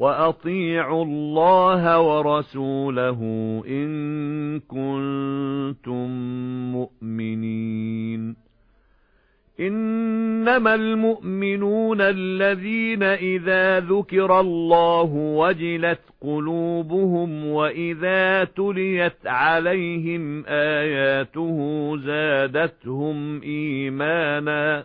وَأَطِيعُوا اللَّهَ وَرَسُولَهُ إِن كُنتُم مُّؤْمِنِينَ إِنَّمَا الْمُؤْمِنُونَ الَّذِينَ إِذَا ذُكِرَ اللَّهُ وَجِلَتْ قُلُوبُهُمْ وَإِذَا تُلِيَتْ عَلَيْهِمْ آيَاتُهُ زَادَتْهُمْ إِيمَانًا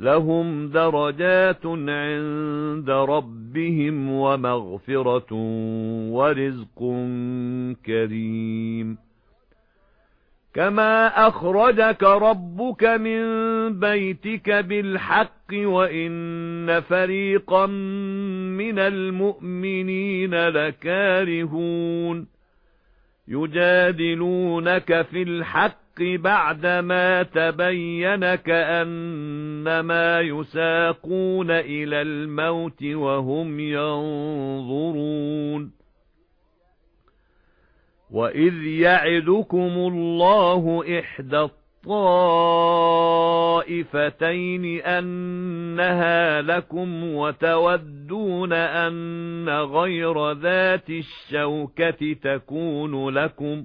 لَهُمْ دَرَجَاتٌ عِندَ رَبِّهِمْ وَمَغْفِرَةٌ وَرِزْقٌ كَرِيمٌ. كَمَا أَخْرَجَكَ رَبُّكَ مِنْ بَيْتِكَ بِالْحَقِّ وَإِنَّ فَرِيقًا مِنَ الْمُؤْمِنِينَ لَكَارِهُونَ. يُجَادِلُونَكَ فِي الْحَقِّ بَعْدَمَا تَبَيَّنَ كَأَنَّمَا يُسَاقُونَ إِلَى الْمَوْتِ وَهُمْ يَنظُرُونَ. وَإِذْ يَعِدُكُمُ اللَّهُ إِحْدَى الطَّائِفَتَيْنِ أَنَّهَا لَكُمْ وَتَوَدُّونَ أَنَّ غَيْرَ ذَاتِ الشَّوْكَةِ تَكُونُ لَكُمْ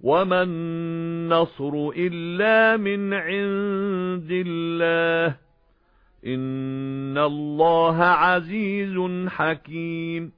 وَمَا النَّصْرُ إِلَّا مِنْ عِندِ اللَّهِ إِنَّ اللَّهَ عَزِيزٌ حَكِيمٌ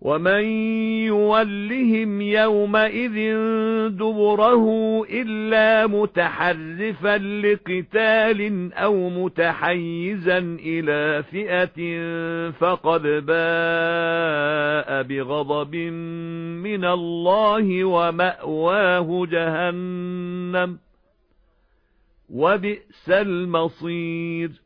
وَمَن يُوَلِّهِمْ يَوْمَئِذٍ دُبُرَهُ إِلَّا مُتَحَرِّفًا لِقِتَالٍ أَوْ مُتَحَيِّزًا إِلَى فِئَةٍ فَقَدْ بَاءَ بِغَضَبٍ مِنَ اللَّهِ وَمَأْوَاهُ جَهَنَّمُ وَبِئْسَ الْمَصِيرُ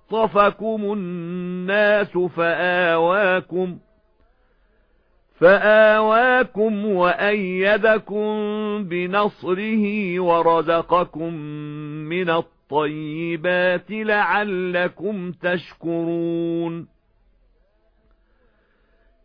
خَطَّفَكُمُ النَّاسُ فَآوَاكُمْ فَآوَاكُمْ وَأَيَّدَكُمْ بِنَصْرِهِ وَرَزَقَكُمْ مِنَ الطَّيِّبَاتِ لَعَلَّكُمْ تَشْكُرُونَ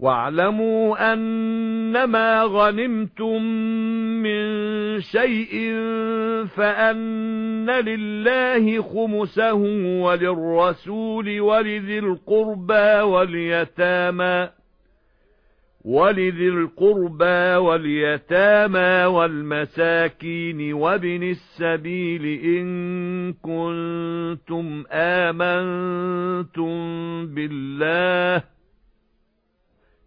وَاعْلَمُوا أَنَّمَا غَنِمْتُم مِّن شَيْءٍ فَأَنَّ لِلَّهِ خُمُسَهُ وَلِلرَّسُولِ وَلِذِي الْقُرْبَى وَالْيَتَامَى وَلِذِي الْقُرْبَى وَالْيَتَامَى وَالْمَسَاكِينِ وَابْنِ السَّبِيلِ إِن كُنتُمْ آمَنتُم بِاللَّهِ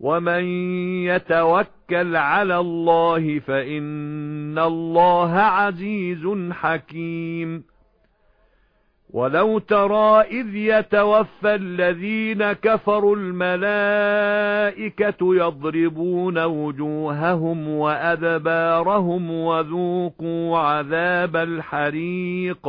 وَمَن يَتَوَكَّلْ عَلَى اللَّهِ فَإِنَّ اللَّهَ عَزِيزٌ حَكِيمٌ وَلَوْ تَرَى إِذْ يَتَوَفَّى الَّذِينَ كَفَرُوا الْمَلَائِكَةُ يَضْرِبُونَ وُجُوهَهُمْ وَأَدْبَارَهُمْ وَذُوقُوا عَذَابَ الْحَرِيقِ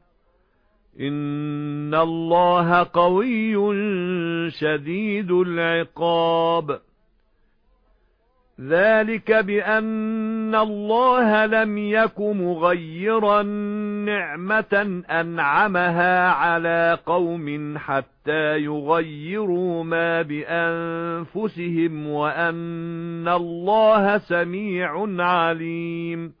إِنَّ اللَّهَ قَوِيٌّ شَدِيدُ الْعِقَابِ ذَلِكَ بِأَنَّ اللَّهَ لَمْ يَكُ مُغَيِّرًا نِعْمَةً أَنْعَمَهَا عَلَى قَوْمٍ حَتَّى يُغَيِّرُوا مَا بِأَنفُسِهِمْ وَأَنَّ اللَّهَ سَمِيعٌ عَلِيمٌ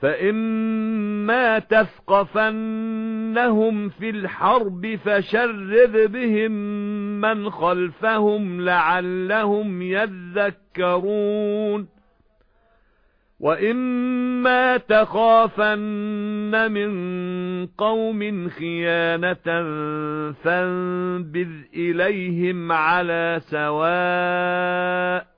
فَإِمَّا تَثْقَفَنَّهُمْ فِي الْحَرْبِ فَشَرِّدْ بِهِمْ مَنْ خَلْفَهُمْ لَعَلَّهُمْ يَذَّكَّرُونَ وَإِمَّا تَخَافَنَّ مِنْ قَوْمٍ خِيَانَةً فَانبِذْ إِلَيْهِمْ عَلَى سَوَاءٍ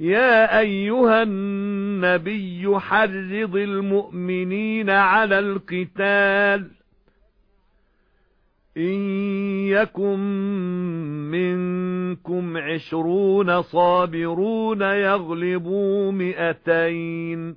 يَا أَيُّهَا النَّبِيُّ حَرِّضِ الْمُؤْمِنِينَ عَلَى الْقِتَالِ إِن يَكُن مِّنكُمْ عِشْرُونَ صَابِرُونَ يَغْلِبُوا مِائَتَيْنِ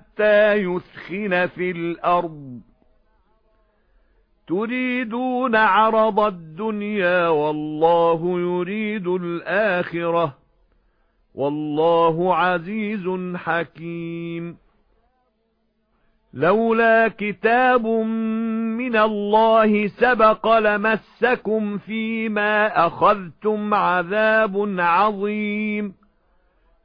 يُثْخِنَ فِي الْأَرْضِ. تُرِيدُونَ عَرَضَ الدُّنْيَا وَاللَّهُ يُرِيدُ الْآخِرَةَ. وَاللَّهُ عَزِيزٌ حَكِيمٌ. لولا كتاب من الله سبق لمسكم فيما أخذتم عذاب عظيم.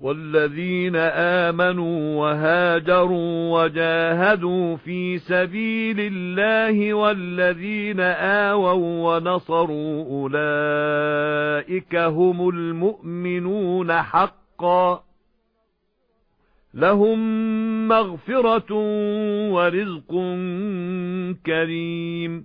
وَالَّذِينَ آمَنُوا وَهَاجَرُوا وَجَاهَدُوا فِي سَبِيلِ اللَّهِ وَالَّذِينَ آوَوا وَنَصَرُوا أُولَئِكَ هُمُ الْمُؤْمِنُونَ حَقًّا لَهُم مَّغْفِرَةٌ وَرِزْقٌ كَرِيمٌ